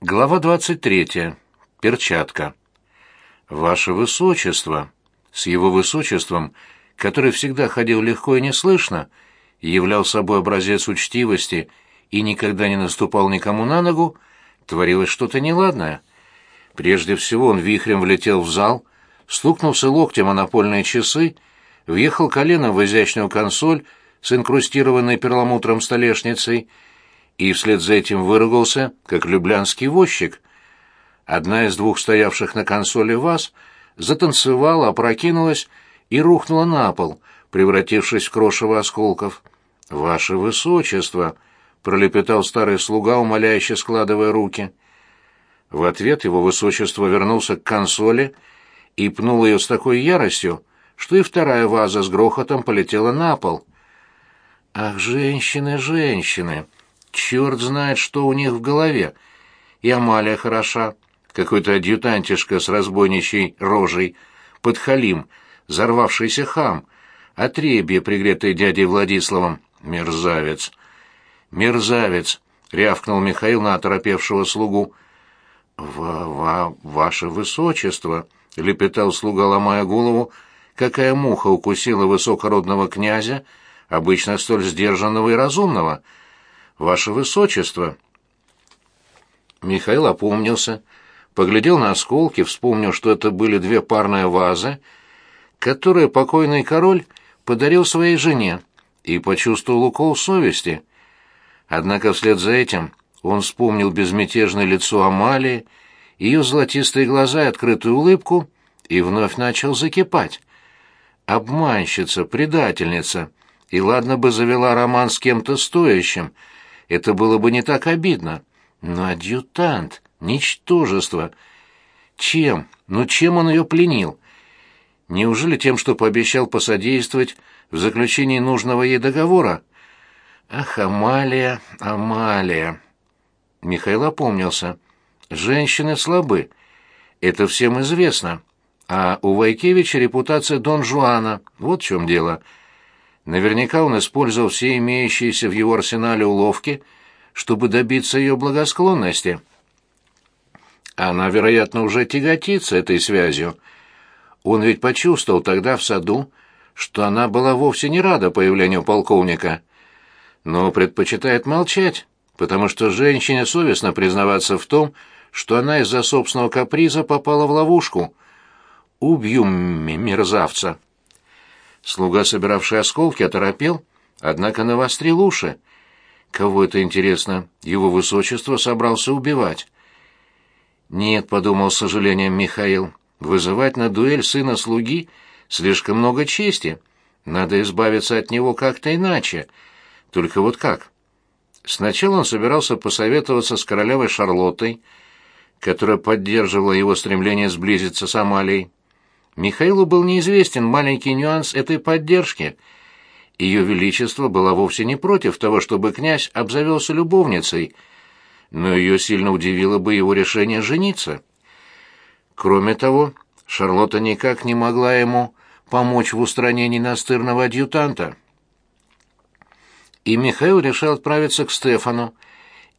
Глава 23. Перчатка. Ваше Высочество, с его Высочеством, который всегда ходил легко и неслышно, являл собой образец учтивости и никогда не наступал никому на ногу, творилось что-то неладное. Прежде всего он вихрем влетел в зал, стукнулся локтем о напольные часы, въехал коленом в изящную консоль с инкрустированной перламутром столешницей и вслед за этим выругался, как люблянский возчик. Одна из двух стоявших на консоли ваз затанцевала, опрокинулась и рухнула на пол, превратившись в крошево осколков. «Ваше Высочество!» — пролепетал старый слуга, умоляюще складывая руки. В ответ его Высочество вернулся к консоли и пнул ее с такой яростью, что и вторая ваза с грохотом полетела на пол. «Ах, женщины, женщины!» Черт знает, что у них в голове. И Амалия хороша. Какой-то адъютантишка с разбойничьей рожей. Подхалим, взорвавшийся хам. Отребье, пригретое дядей Владиславом. Мерзавец. Мерзавец, рявкнул Михаил на оторопевшего слугу. «Ва-ва, ваше высочество!» — лепетал слуга, ломая голову, какая муха укусила высокородного князя, обычно столь сдержанного и разумного — ваше высочество. Михаил опомнился, поглядел на осколки, вспомнил, что это были две парные вазы, которые покойный король подарил своей жене, и почувствовал укол совести. Однако вслед за этим он вспомнил безмятежное лицо Амалии, ее золотистые глаза и открытую улыбку, и вновь начал закипать. Обманщица, предательница, и ладно бы завела роман с кем-то стоящим — это было бы не так обидно. Но адъютант, ничтожество. Чем? Ну чем он ее пленил? Неужели тем, что пообещал посодействовать в заключении нужного ей договора? Ах, Амалия, Амалия. Михаил опомнился. Женщины слабы. Это всем известно. А у Вайкевича репутация Дон Жуана. Вот в чем дело. — Наверняка он использовал все имеющиеся в его арсенале уловки, чтобы добиться ее благосклонности. Она, вероятно, уже тяготится этой связью. Он ведь почувствовал тогда в саду, что она была вовсе не рада появлению полковника, но предпочитает молчать, потому что женщине совестно признаваться в том, что она из-за собственного каприза попала в ловушку. «Убью мерзавца!» Слуга, собиравший осколки, оторопел, однако навострил уши. Кого это интересно? Его высочество собрался убивать. Нет, подумал с сожалением Михаил, вызывать на дуэль сына слуги слишком много чести. Надо избавиться от него как-то иначе. Только вот как? Сначала он собирался посоветоваться с королевой Шарлоттой, которая поддерживала его стремление сблизиться с Амалией. Михаилу был неизвестен маленький нюанс этой поддержки. Ее Величество было вовсе не против того, чтобы князь обзавелся любовницей, но ее сильно удивило бы его решение жениться. Кроме того, Шарлотта никак не могла ему помочь в устранении настырного адъютанта. И Михаил решил отправиться к Стефану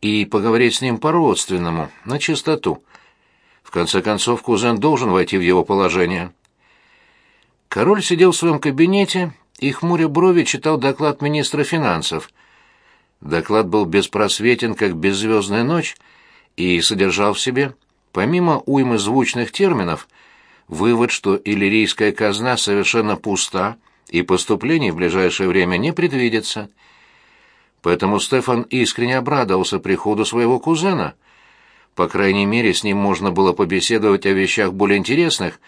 и поговорить с ним по-родственному, на чистоту. В конце концов, кузен должен войти в его положение. Король сидел в своем кабинете и, хмуря брови, читал доклад министра финансов. Доклад был беспросветен, как беззвездная ночь, и содержал в себе, помимо уймы звучных терминов, вывод, что иллирийская казна совершенно пуста и поступлений в ближайшее время не предвидится. Поэтому Стефан искренне обрадовался приходу своего кузена. По крайней мере, с ним можно было побеседовать о вещах более интересных,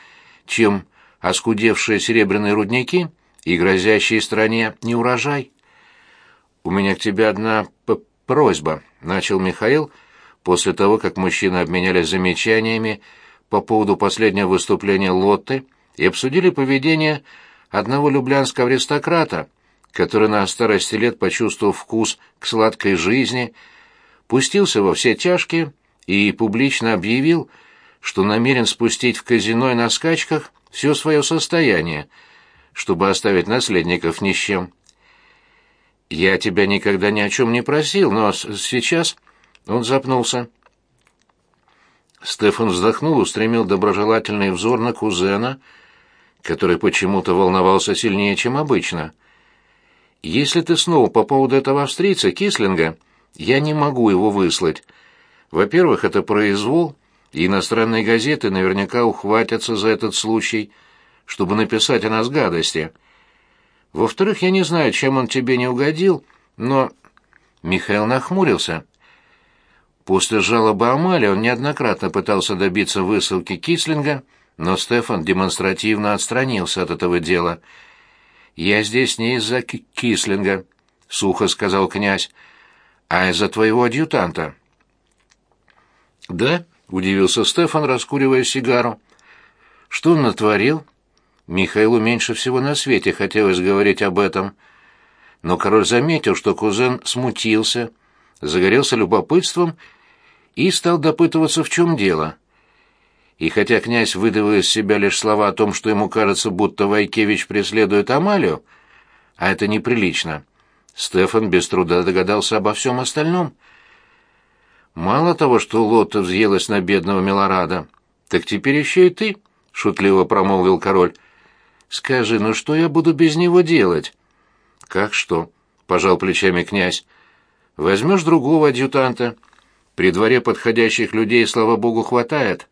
чем оскудевшие серебряные рудники и грозящий стране неурожай. «У меня к тебе одна просьба», — начал Михаил, после того, как мужчины обменялись замечаниями по поводу последнего выступления Лотты и обсудили поведение одного люблянского аристократа, который на старости лет, почувствовав вкус к сладкой жизни, пустился во все тяжкие и публично объявил, что намерен спустить в казино и на скачках все свое состояние, чтобы оставить наследников ни с чем. Я тебя никогда ни о чем не просил, но сейчас он запнулся. Стефан вздохнул, устремил доброжелательный взор на кузена, который почему-то волновался сильнее, чем обычно. «Если ты снова по поводу этого австрийца, Кислинга, я не могу его выслать. Во-первых, это произвол, и иностранные газеты наверняка ухватятся за этот случай, чтобы написать о нас гадости. Во-вторых, я не знаю, чем он тебе не угодил, но...» Михаил нахмурился. После жалобы Амали он неоднократно пытался добиться высылки Кислинга, но Стефан демонстративно отстранился от этого дела. «Я здесь не из-за Кислинга», — сухо сказал князь, — «а из-за твоего адъютанта». «Да?» — удивился Стефан, раскуривая сигару. «Что он натворил?» Михаилу меньше всего на свете хотелось говорить об этом. Но король заметил, что кузен смутился, загорелся любопытством и стал допытываться, в чем дело. И хотя князь выдавил из себя лишь слова о том, что ему кажется, будто Вайкевич преследует Амалию, а это неприлично, Стефан без труда догадался обо всем остальном. Мало того, что Лотта взъелась на бедного Милорада, так теперь еще и ты, — шутливо промолвил король. Скажи, ну что я буду без него делать? Как что? — пожал плечами князь. Возьмешь другого адъютанта. При дворе подходящих людей, слава богу, хватает.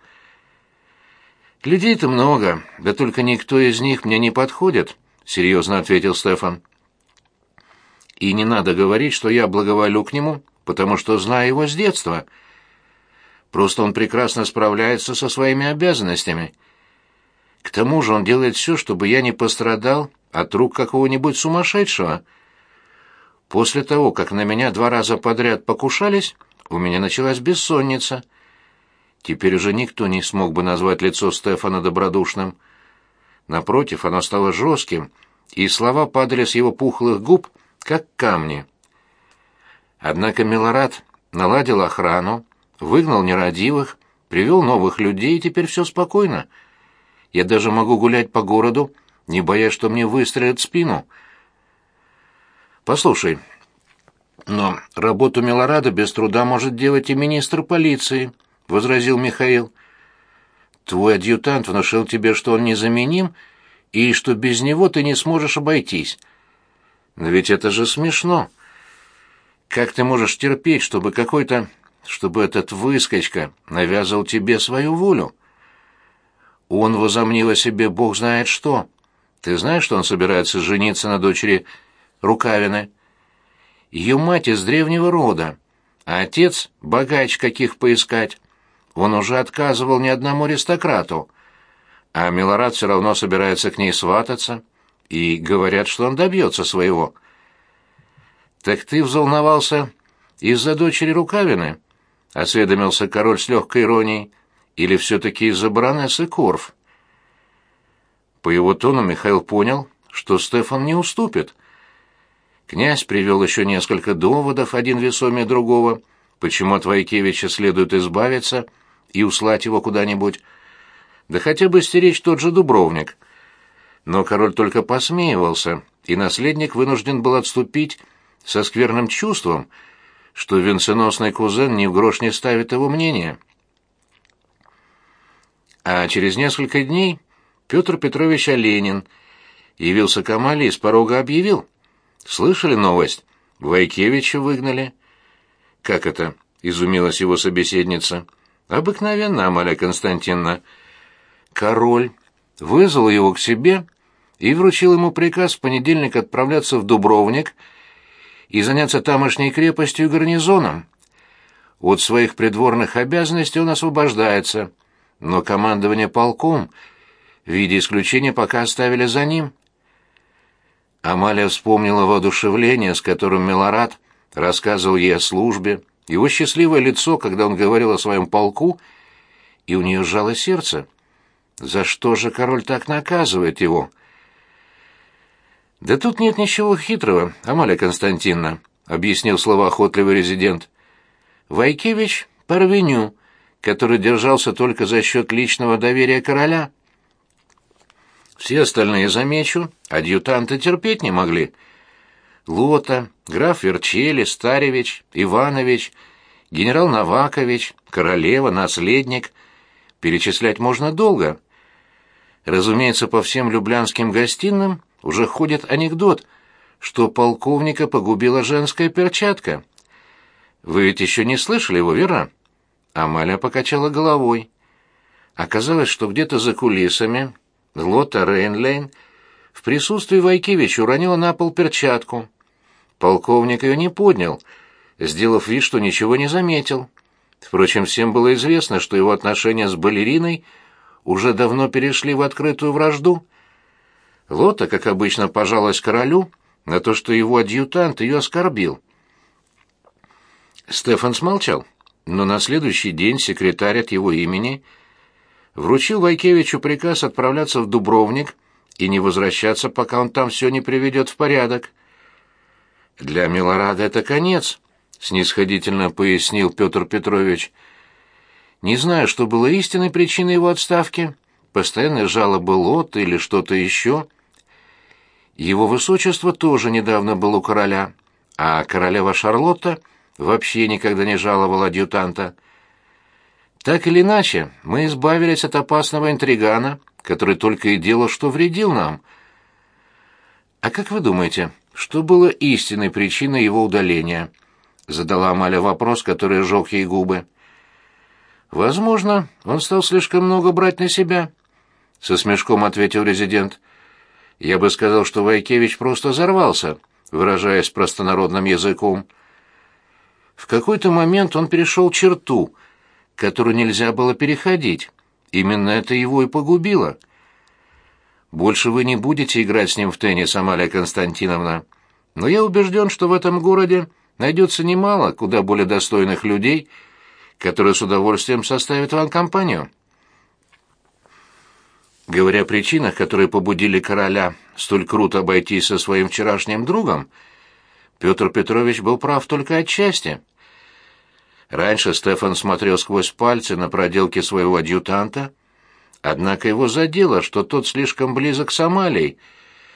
Людей-то много, да только никто из них мне не подходит, серьезно ответил Стефан. И не надо говорить, что я благоволю к нему, потому что знаю его с детства. Просто он прекрасно справляется со своими обязанностями. К тому же он делает все, чтобы я не пострадал от рук какого-нибудь сумасшедшего. После того, как на меня два раза подряд покушались, у меня началась бессонница. Теперь уже никто не смог бы назвать лицо Стефана добродушным. Напротив, оно стало жестким, и слова падали с его пухлых губ, как камни. Однако Милорад наладил охрану, выгнал нерадивых, привел новых людей, и теперь все спокойно. Я даже могу гулять по городу, не боясь, что мне выстрелят в спину. Послушай, но работу Милорада без труда может делать и министр полиции, возразил Михаил. Твой адъютант внушил тебе, что он незаменим и что без него ты не сможешь обойтись. Но ведь это же смешно. Как ты можешь терпеть, чтобы какой-то, чтобы этот выскочка навязывал тебе свою волю? Он возомнил о себе бог знает что. Ты знаешь, что он собирается жениться на дочери Рукавины? Ее мать из древнего рода, а отец — богач каких поискать. Он уже отказывал ни одному аристократу. А Милорад все равно собирается к ней свататься, и говорят, что он добьется своего. «Так ты взволновался из-за дочери Рукавины?» — осведомился король с легкой иронией. «Или все-таки из-за баронессы Корф?» По его тону Михаил понял, что Стефан не уступит. Князь привел еще несколько доводов, один весомее другого, почему от Вайкевича следует избавиться и услать его куда-нибудь, да хотя бы стеречь тот же Дубровник. Но король только посмеивался, и наследник вынужден был отступить со скверным чувством, что венценосный кузен ни в грош не ставит его мнение. А через несколько дней Петр Петрович Оленин явился к Амалии и с порога объявил. «Слышали новость? Вайкевича выгнали». «Как это?» — изумилась его собеседница. «Обыкновенно, Амалия Константиновна. Король вызвал его к себе и вручил ему приказ в понедельник отправляться в Дубровник и заняться тамошней крепостью и гарнизоном. От своих придворных обязанностей он освобождается, но командование полком — в виде исключения пока оставили за ним. Амалия вспомнила воодушевление, с которым Милорад рассказывал ей о службе, его счастливое лицо, когда он говорил о своем полку, и у нее сжало сердце. За что же король так наказывает его? «Да тут нет ничего хитрого, Амалия Константиновна», — объяснил словоохотливый резидент. «Вайкевич — парвеню, который держался только за счет личного доверия короля». Все остальные, замечу, адъютанты терпеть не могли. Лота, граф Верчели, Старевич, Иванович генерал Навакович, королева, наследник. Перечислять можно долго. Разумеется, по всем люблянским гостиным уже ходит анекдот, что полковника погубила женская перчатка. Вы ведь еще не слышали его, верно? Амалия покачала головой. Оказалось, что где-то за кулисами Лота Рейнлейн в присутствии Вайкевич уронила на пол перчатку. Полковник ее не поднял, сделав вид, что ничего не заметил. Впрочем, всем было известно, что его отношения с балериной уже давно перешли в открытую вражду. Лота, как обычно, пожалась королю на то, что его адъютант ее оскорбил. Стефан смолчал, но на следующий день секретарь от его имени вручил Вайкевичу приказ отправляться в Дубровник и не возвращаться, пока он там все не приведет в порядок. «Для Милорада это конец», — снисходительно пояснил Петр Петрович. «Не знаю, что было истинной причиной его отставки, постоянная жалоба лот или что-то еще. Его высочество тоже недавно был у короля, а королева Шарлотта вообще никогда не жаловала адъютанта. Так или иначе, мы избавились от опасного интригана, который только и делал, что вредил нам. А как вы думаете, что было истинной причиной его удаления? Задала Амаля вопрос, который сжег ей губы. Возможно, он стал слишком много брать на себя. Со смешком ответил резидент. Я бы сказал, что Вайкевич просто взорвался, выражаясь простонародным языком. В какой-то момент он перешел черту, которую нельзя было переходить. Именно это его и погубило. Больше вы не будете играть с ним в теннис, Амалия Константиновна. Но я убежден, что в этом городе найдется немало куда более достойных людей, которые с удовольствием составят вам компанию. Говоря о причинах, которые побудили короля столь круто обойтись со своим вчерашним другом, Петр Петрович был прав только отчасти. Раньше Стефан смотрел сквозь пальцы на проделки своего адъютанта, однако его задело, что тот слишком близок с Амалией,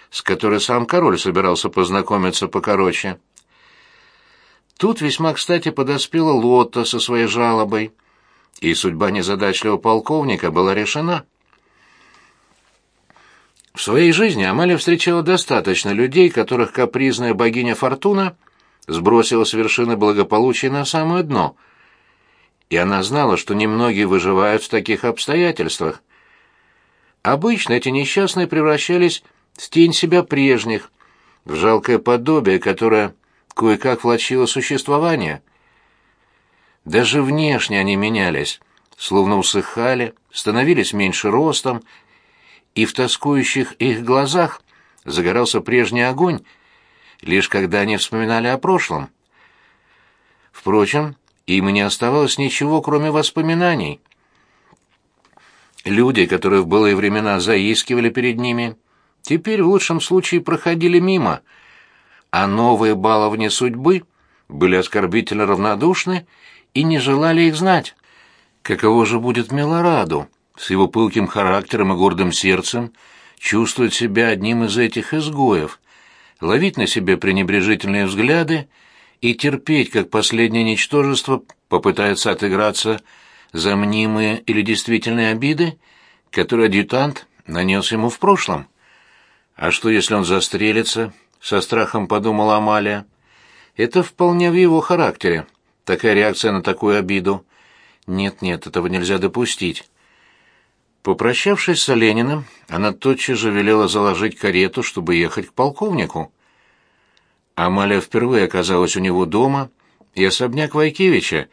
с которой сам король собирался познакомиться покороче. Тут весьма кстати подоспела Лотта со своей жалобой, и судьба незадачливого полковника была решена. В своей жизни Амалия встречала достаточно людей, которых капризная богиня Фортуна сбросила с вершины благополучия на самое дно. И она знала, что немногие выживают в таких обстоятельствах. Обычно эти несчастные превращались в тень себя прежних, в жалкое подобие, которое кое-как влачило существование. Даже внешне они менялись, словно усыхали, становились меньше ростом, и в тоскующих их глазах загорался прежний огонь, лишь когда они вспоминали о прошлом. Впрочем, им не оставалось ничего, кроме воспоминаний. Люди, которые в былые времена заискивали перед ними, теперь в лучшем случае проходили мимо, а новые баловни судьбы были оскорбительно равнодушны и не желали их знать. Каково же будет Милораду? С его пылким характером и гордым сердцем, чувствовать себя одним из этих изгоев, ловить на себе пренебрежительные взгляды и терпеть, как последнее ничтожество попытается отыграться за мнимые или действительные обиды, которые адъютант нанес ему в прошлом. А что, если он застрелится? Со страхом подумала Амалия. Это вполне в его характере. Такая реакция на такую обиду. Нет-нет, этого нельзя допустить. Попрощавшись с Олениным, она тотчас же велела заложить карету, чтобы ехать к полковнику. Амалия впервые оказалась у него дома, и особняк Вайкевича,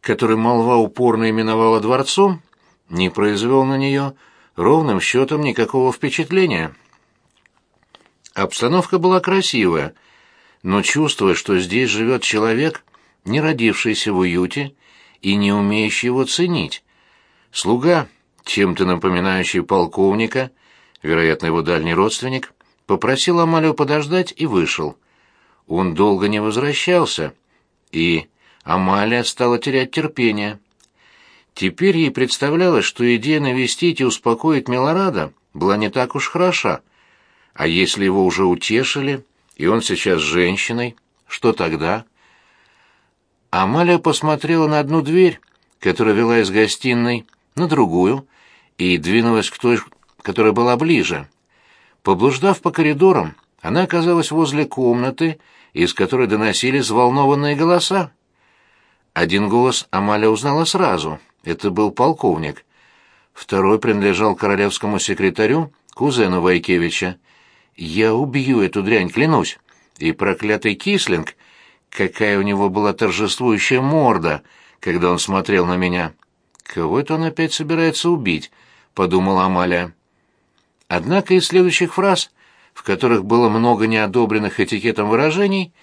который молва упорно именовала дворцом, не произвел на нее ровным счетом никакого впечатления. Обстановка была красивая, но чувствуя, что здесь живет человек, не родившийся в уюте и не умеющий его ценить, слуга — чем-то напоминающий полковника, вероятно, его дальний родственник, попросил Амалию подождать и вышел. Он долго не возвращался, и Амалия стала терять терпение. Теперь ей представлялось, что идея навестить и успокоить Милорада была не так уж хороша. А если его уже утешили, и он сейчас с женщиной, что тогда? Амалия посмотрела на одну дверь, которая вела из гостиной, на другую, и двинулась к той, которая была ближе. Поблуждав по коридорам, она оказалась возле комнаты, из которой доносились взволнованные голоса. Один голос Амалия узнала сразу. Это был полковник. Второй принадлежал королевскому секретарю, кузену Вайкевича. «Я убью эту дрянь, клянусь!» И проклятый Кислинг, какая у него была торжествующая морда, когда он смотрел на меня. «Кого это он опять собирается убить?» — подумала Амалия. Однако из следующих фраз, в которых было много неодобренных этикетом выражений,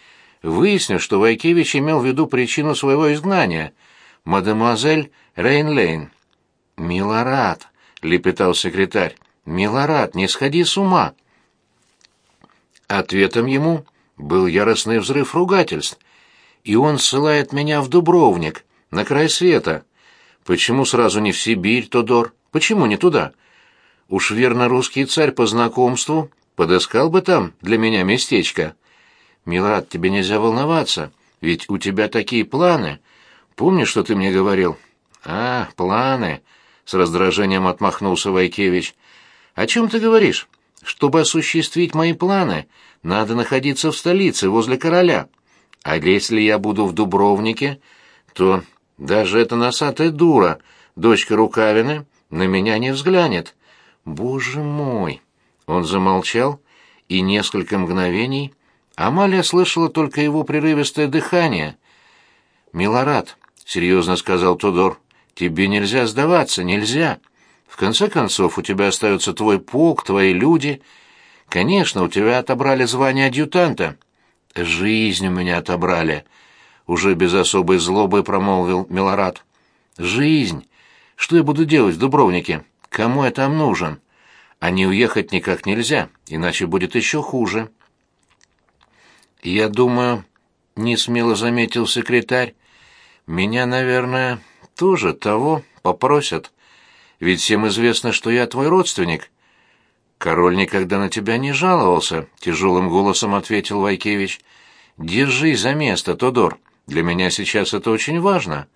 выяснилось, что Вайкевич имел в виду причину своего изгнания — мадемуазель Рейнлейн. «Милорад», — лепетал секретарь, — «Милорад, не сходи с ума». Ответом ему был яростный взрыв ругательств. «И он ссылает меня в Дубровник, на край света. Почему сразу не в Сибирь, Тодор? Почему не туда? Уж верно русский царь по знакомству подыскал бы там для меня местечко. Милорад, тебе нельзя волноваться, ведь у тебя такие планы. Помнишь, что ты мне говорил?» «А, планы!» — с раздражением отмахнулся Вайкевич. «О чем ты говоришь? Чтобы осуществить мои планы, надо находиться в столице, возле короля. А если я буду в Дубровнике, то даже эта носатая дура, дочка Рукавины, на меня не взглянет. Боже мой!» Он замолчал, и несколько мгновений Амалия слышала только его прерывистое дыхание. «Милорад», — серьезно сказал Тодор, — «тебе нельзя сдаваться, нельзя. В конце концов, у тебя остается твой полк, твои люди. Конечно, у тебя отобрали звание адъютанта. Жизнь у меня отобрали», — уже без особой злобы промолвил Милорад. «Жизнь. Что я буду делать в Дубровнике? Кому я там нужен? А не уехать никак нельзя, иначе будет еще хуже». «Я думаю», — несмело заметил секретарь, — «меня, наверное, тоже того попросят. Ведь всем известно, что я твой родственник». «Король никогда на тебя не жаловался», — тяжелым голосом ответил Вайкевич. «Держи за место, Тодор. Для меня сейчас это очень важно».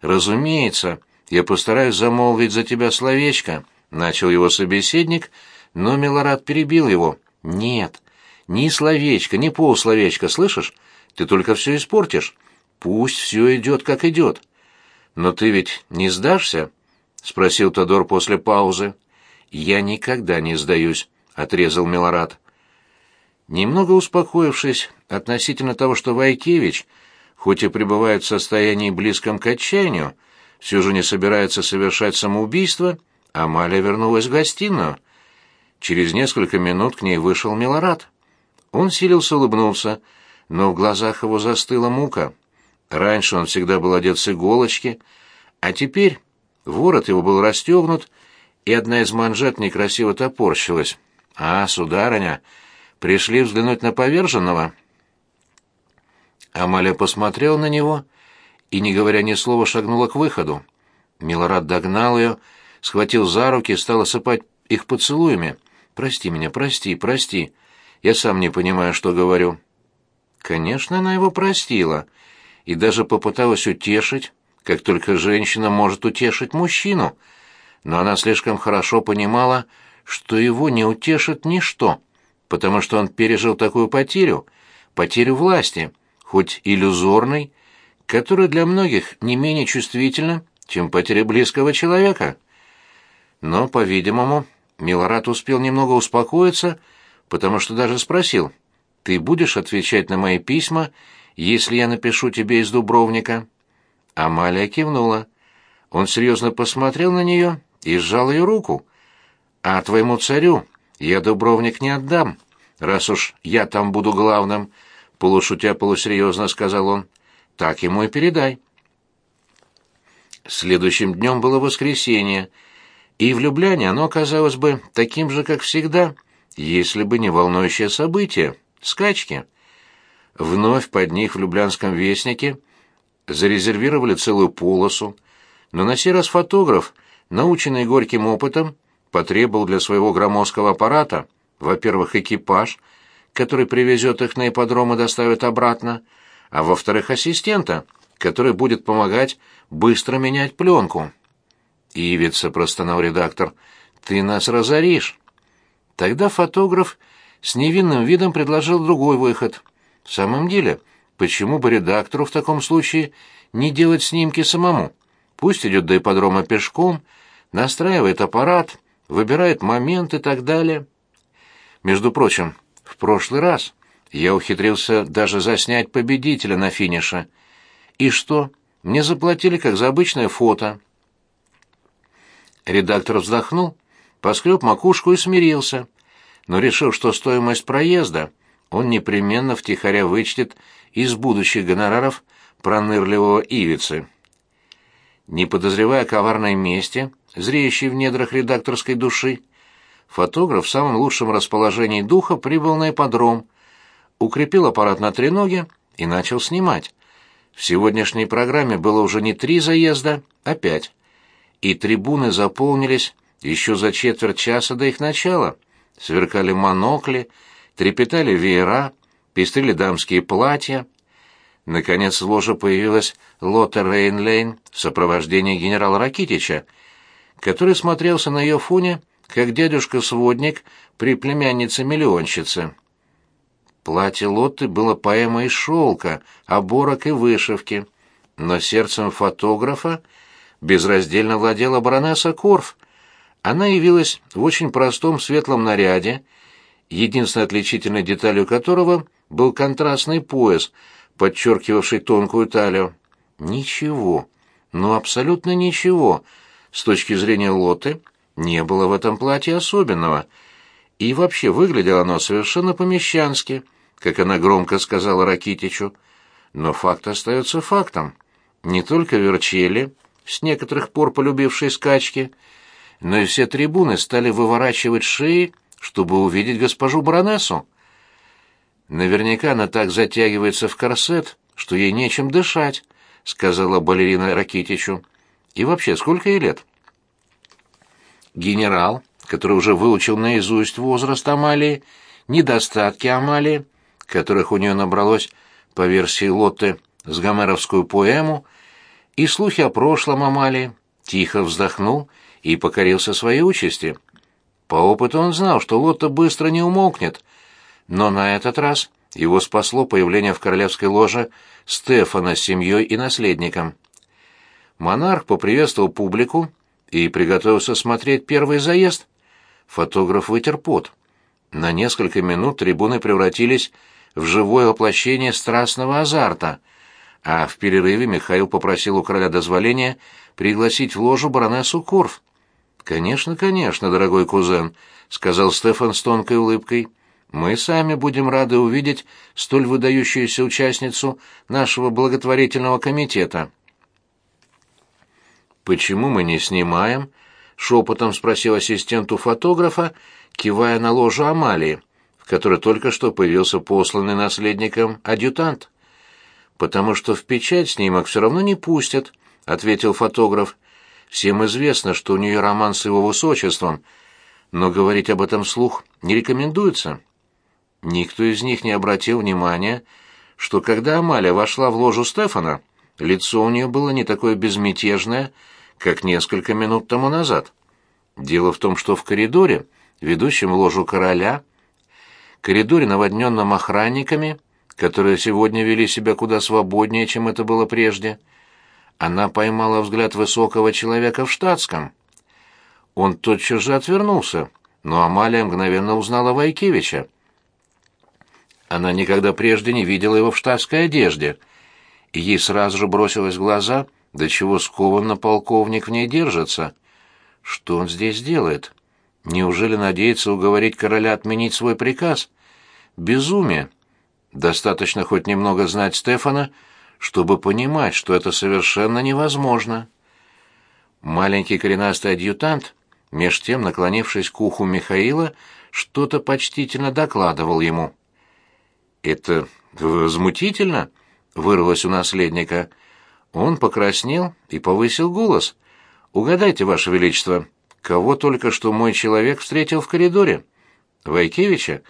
«Разумеется, я постараюсь замолвить за тебя словечко», — начал его собеседник, но Милорад перебил его. «Нет, ни словечко, ни полсловечка, слышишь? Ты только все испортишь. Пусть все идет, как идет. Но ты ведь не сдашься? — спросил Тодор после паузы. «Я никогда не сдаюсь», — отрезал Милорад. Немного успокоившись относительно того, что Вайкевич, хоть и пребывает в состоянии близком к отчаянию, все же не собирается совершать самоубийство, Амалия вернулась в гостиную. Через несколько минут к ней вышел Милорад. Он силился улыбнуться, но в глазах его застыла мука. Раньше он всегда был одет с иголочки, а теперь ворот его был расстегнут, и одна из манжет некрасиво топорщилась. «А, сударыня, пришли взглянуть на поверженного?» Амалия посмотрела на него и, не говоря ни слова, шагнула к выходу. Милорад догнал ее, схватил за руки и стал осыпать их поцелуями. «Прости меня, прости, прости. Я сам не понимаю, что говорю». Конечно, она его простила и даже попыталась утешить, как только женщина может утешить мужчину. Но она слишком хорошо понимала, что его не утешит ничто, потому что он пережил такую потерю, потерю власти, хоть иллюзорной, которая для многих не менее чувствительна, чем потеря близкого человека. Но, по-видимому, Милорад успел немного успокоиться, потому что даже спросил, «Ты будешь отвечать на мои письма, если я напишу тебе из Дубровника?» Амалия кивнула. Он серьезно посмотрел на нее и сжал ее руку. «А твоему царю я Дубровник не отдам, раз уж я там буду главным», — полушутя полусерьезно сказал он. «Так ему и передай». Следующим днем было воскресенье, и в Любляне оно казалось бы таким же, как всегда — если бы не волнующее событие — скачки. Вновь под них в Люблянском вестнике зарезервировали целую полосу, но на сей раз фотограф, наученный горьким опытом, потребовал для своего громоздкого аппарата, во-первых, экипаж, который привезет их на ипподром и доставит обратно, а во-вторых, ассистента, который будет помогать быстро менять пленку. «Ивица», — простонал редактор, — «ты нас разоришь». Тогда фотограф с невинным видом предложил другой выход. В самом деле, почему бы редактору в таком случае не делать снимки самому? Пусть идет до ипподрома пешком, настраивает аппарат, выбирает момент и так далее. Между прочим, прошлый раз я ухитрился даже заснять победителя на финише. И что? Мне заплатили как за обычное фото. Редактор вздохнул, поскреб макушку и смирился, но решил, что стоимость проезда он непременно втихаря вычтет из будущих гонораров пронырливого ивицы. Не подозревая коварной мести, зреющей в недрах редакторской души, фотограф в самом лучшем расположении духа прибыл на ипподром, укрепил аппарат на треноге и начал снимать. В сегодняшней программе было уже не три заезда, а пять и трибуны заполнились еще за четверть часа до их начала. Сверкали монокли, трепетали веера, пестрили дамские платья. Наконец в ложе появилась Лота Рейнлейн в сопровождении генерала Ракитича, который смотрелся на ее фоне, как дядюшка-сводник при племяннице-миллионщице. Платье Лотты было поэма из шелка, оборок и вышивки, но сердцем фотографа безраздельно владела баронесса Корф. Она явилась в очень простом светлом наряде, единственной отличительной деталью которого был контрастный пояс, подчеркивавший тонкую талию. Ничего, ну абсолютно ничего, с точки зрения Лоты, не было в этом платье особенного. И вообще выглядело оно совершенно помещански, как она громко сказала Ракитичу. Но факт остается фактом. Не только Верчели, с некоторых пор полюбившие скачки, но и все трибуны стали выворачивать шеи, чтобы увидеть госпожу баронессу. Наверняка она так затягивается в корсет, что ей нечем дышать, сказала балерина Ракитичу. И вообще, сколько ей лет? Генерал, который уже выучил наизусть возраст Амалии, недостатки Амалии, которых у нее набралось по версии Лотты с гомеровскую поэму, и слухи о прошлом Амалии, тихо вздохнул и покорился своей участи. По опыту он знал, что Лотта быстро не умолкнет, но на этот раз его спасло появление в королевской ложе Стефана с семьей и наследником. Монарх поприветствовал публику и приготовился смотреть первый заезд. Фотограф вытер пот. На несколько минут трибуны превратились в живое воплощение страстного азарта — а в перерыве Михаил попросил у короля дозволения пригласить в ложу баронессу Корф. «Конечно, конечно, дорогой кузен», — сказал Стефан с тонкой улыбкой. «Мы сами будем рады увидеть столь выдающуюся участницу нашего благотворительного комитета». «Почему мы не снимаем?» — шепотом спросил ассистенту фотографа, кивая на ложу Амалии, в которой только что появился посланный наследником адъютант потому что в печать снимок все равно не пустят», — ответил фотограф. «Всем известно, что у нее роман с его высочеством, но говорить об этом вслух не рекомендуется». Никто из них не обратил внимания, что когда Амалия вошла в ложу Стефана, лицо у нее было не такое безмятежное, как несколько минут тому назад. Дело в том, что в коридоре, ведущем в ложу короля, коридоре, наводненном охранниками, которые сегодня вели себя куда свободнее, чем это было прежде. Она поймала взгляд высокого человека в штатском. Он тотчас же отвернулся, но Амалия мгновенно узнала Вайкевича. Она никогда прежде не видела его в штатской одежде, и ей сразу же бросилось в глаза, до чего скованно полковник в ней держится. Что он здесь делает? Неужели надеется уговорить короля отменить свой приказ? Безумие! Достаточно хоть немного знать Стефана, чтобы понимать, что это совершенно невозможно. Маленький коренастый адъютант, меж тем наклонившись к уху Михаила, что-то почтительно докладывал ему. «Это возмутительно?» — вырвалось у наследника. Он покраснел и повысил голос. «Угадайте, Ваше Величество, кого только что мой человек встретил в коридоре? Вайкевича?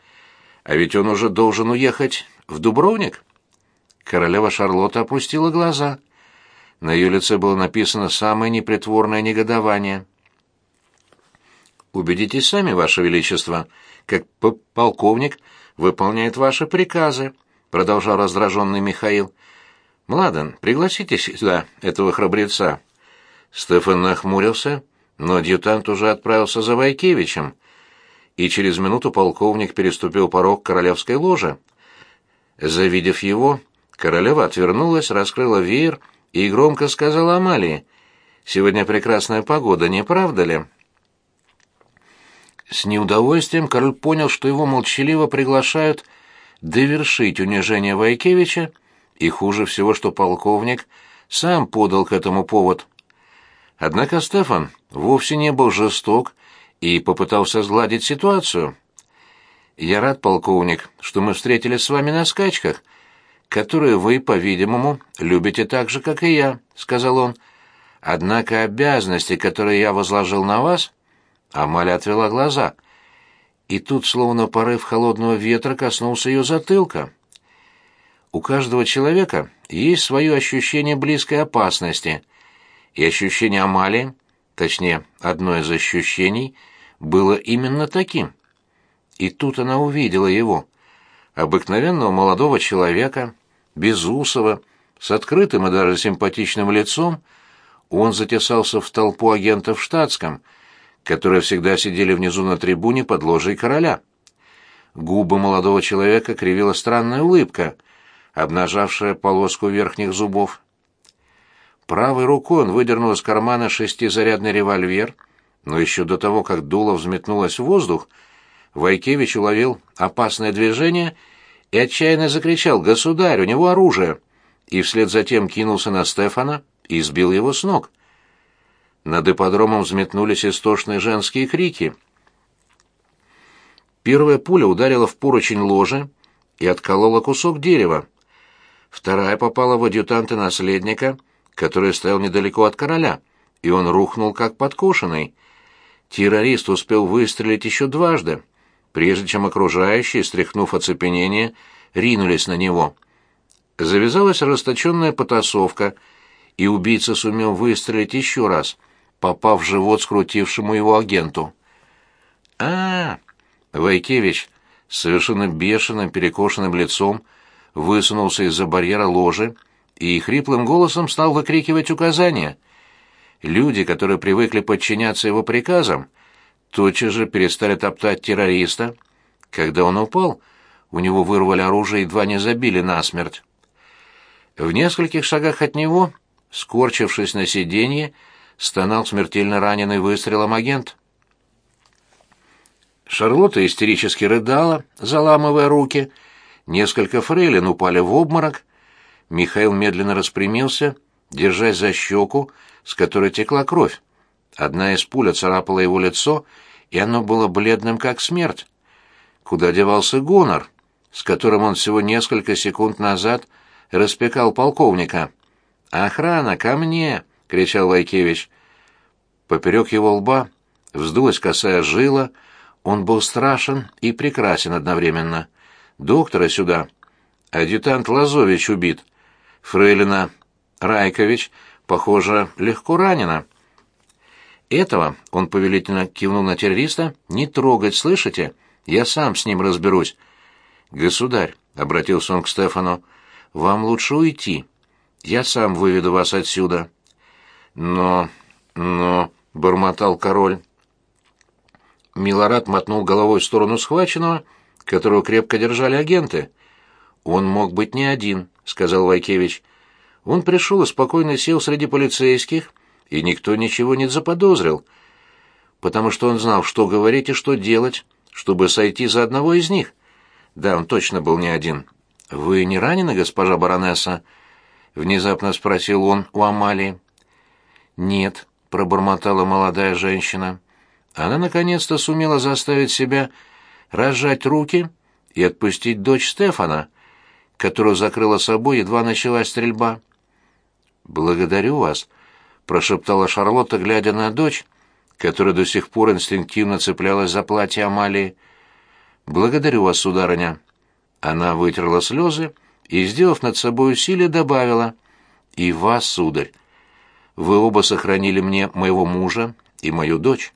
А ведь он уже должен уехать в Дубровник? Королева Шарлотта опустила глаза. На ее лице было написано самое непритворное негодование. «Убедитесь сами, Ваше Величество, как полковник выполняет ваши приказы», — продолжал раздраженный Михаил. «Младен, пригласите сюда этого храбреца». Стефан нахмурился, но адъютант уже отправился за Вайкевичем, и через минуту полковник переступил порог королевской ложи. Завидев его, королева отвернулась, раскрыла веер и громко сказала Амалии, «Сегодня прекрасная погода, не правда ли?» С неудовольствием король понял, что его молчаливо приглашают довершить унижение Вайкевича, и хуже всего, что полковник сам подал к этому повод. Однако Стефан вовсе не был жесток и попытался сгладить ситуацию. «Я рад, полковник, что мы встретились с вами на скачках, которые вы, по-видимому, любите так же, как и я», — сказал он. «Однако обязанности, которые я возложил на вас...» Амаля отвела глаза. И тут, словно порыв холодного ветра, коснулся ее затылка. У каждого человека есть свое ощущение близкой опасности, и ощущение Амалии, точнее, одно из ощущений, было именно таким. И тут она увидела его, обыкновенного молодого человека, безусого, с открытым и даже симпатичным лицом, он затесался в толпу агентов в штатском, которые всегда сидели внизу на трибуне под ложей короля. Губы молодого человека кривила странная улыбка, обнажавшая полоску верхних зубов. Правой рукой он выдернул из кармана шестизарядный револьвер, но еще до того, как дуло взметнулось в воздух, Вайкевич уловил опасное движение и отчаянно закричал «Государь, у него оружие!» и вслед за тем кинулся на Стефана и сбил его с ног. Над ипподромом взметнулись истошные женские крики. Первая пуля ударила в поручень ложи и отколола кусок дерева. Вторая попала в адъютанта наследника, который стоял недалеко от короля, и он рухнул как подкошенный. Террорист успел выстрелить еще дважды, прежде чем окружающие, стряхнув оцепенение, ринулись на него. Завязалась расточенная потасовка, и убийца сумел выстрелить еще раз — попав в живот скрутившему его агенту. а, -а, -а Войкевич совершенно бешеным, перекошенным лицом высунулся из-за барьера ложи и хриплым голосом стал выкрикивать указания. Люди, которые привыкли подчиняться его приказам, тотчас же перестали топтать террориста. Когда он упал, у него вырвали оружие и едва не забили насмерть. В нескольких шагах от него, скорчившись на сиденье, стонал смертельно раненый выстрелом агент. Шарлотта истерически рыдала, заламывая руки. Несколько фрейлин упали в обморок. Михаил медленно распрямился, держась за щеку, с которой текла кровь. Одна из пуль царапала его лицо, и оно было бледным, как смерть. Куда девался гонор, с которым он всего несколько секунд назад распекал полковника? «Охрана, ко мне!» кричал Вайкевич. Поперек его лба вздулась косая жила, он был страшен и прекрасен одновременно. «Доктора сюда!» «Адъютант Лазович убит. Фрейлина Райкович, похоже, легко ранена». «Этого», — он повелительно кивнул на террориста, — «не трогать, слышите? Я сам с ним разберусь». «Государь», — обратился он к Стефану, — «вам лучше уйти. Я сам выведу вас отсюда». «Но... но...» — бормотал король. Милорад мотнул головой в сторону схваченного, которого крепко держали агенты. «Он мог быть не один», — сказал Вайкевич. «Он пришел и спокойно сел среди полицейских, и никто ничего не заподозрил, потому что он знал, что говорить и что делать, чтобы сойти за одного из них. Да, он точно был не один». «Вы не ранены, госпожа баронесса?» — внезапно спросил он у Амалии. «Нет», — пробормотала молодая женщина. Она наконец-то сумела заставить себя разжать руки и отпустить дочь Стефана, которую закрыла собой, едва началась стрельба. «Благодарю вас», — прошептала Шарлотта, глядя на дочь, которая до сих пор инстинктивно цеплялась за платье Амалии. «Благодарю вас, сударыня». Она вытерла слезы и, сделав над собой усилие, добавила. «И вас, сударь. вы оба сохранили мне моего мужа и мою дочь.